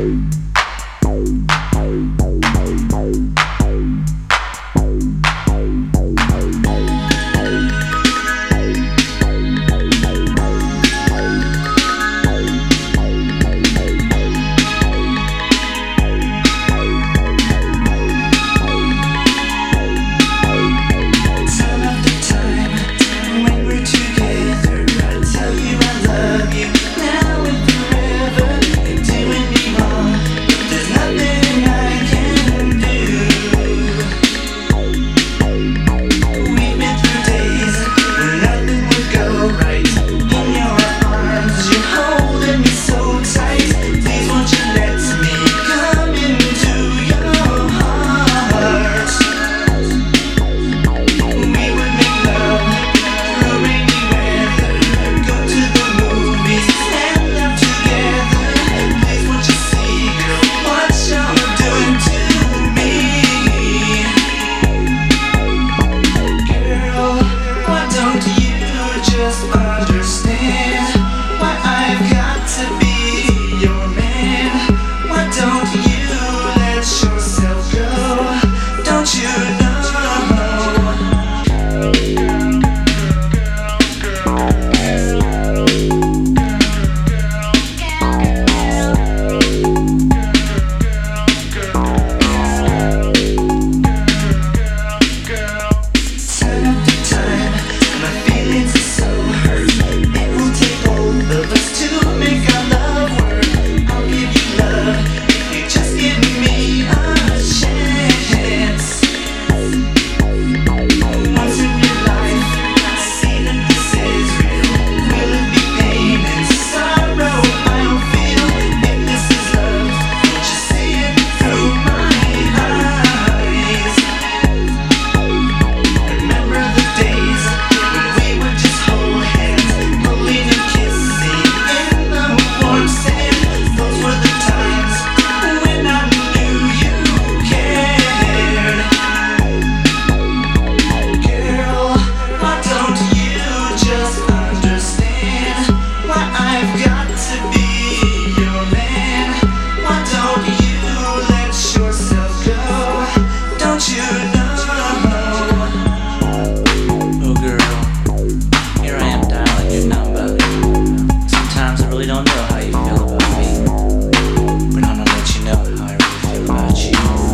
Bye. much.